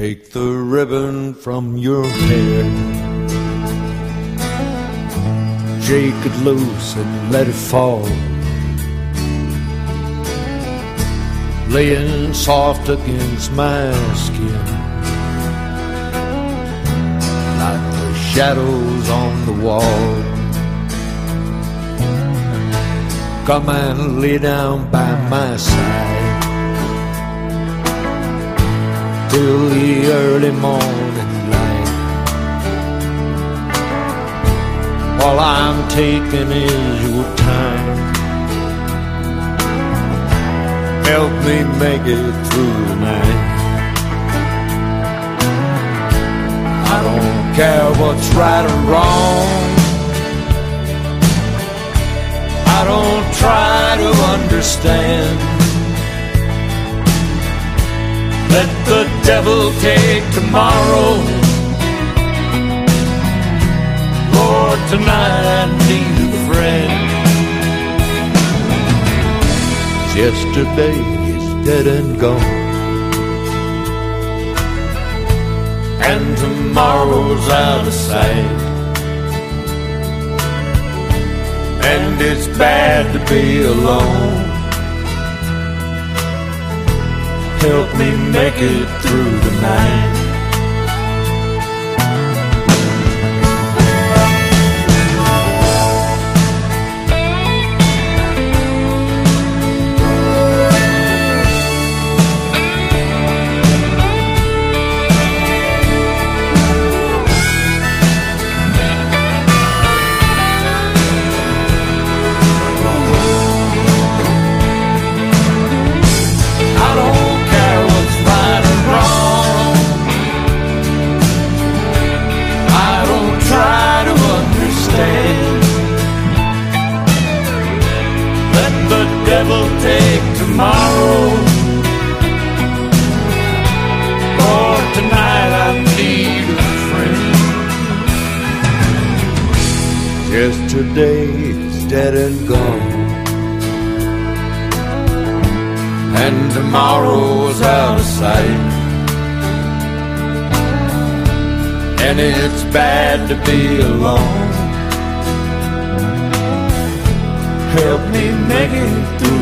Take the ribbon from your hair. Shake it loose and let it fall. Laying soft against my skin. Like the shadows on the wall. Come and lay down by my side till the early morning light. All I'm taking is your time. Help me make it through the night. I don't care what's right or wrong. I don't try to understand. Let the devil take tomorrow. Lord, tonight I need a friend. Yesterday is dead and gone. And tomorrow's out of sight. And it's bad to be alone. help me make it through the night. Yesterday is dead and gone. and tomorrow's out of sight. And it's bad to be alone. Help me make it through.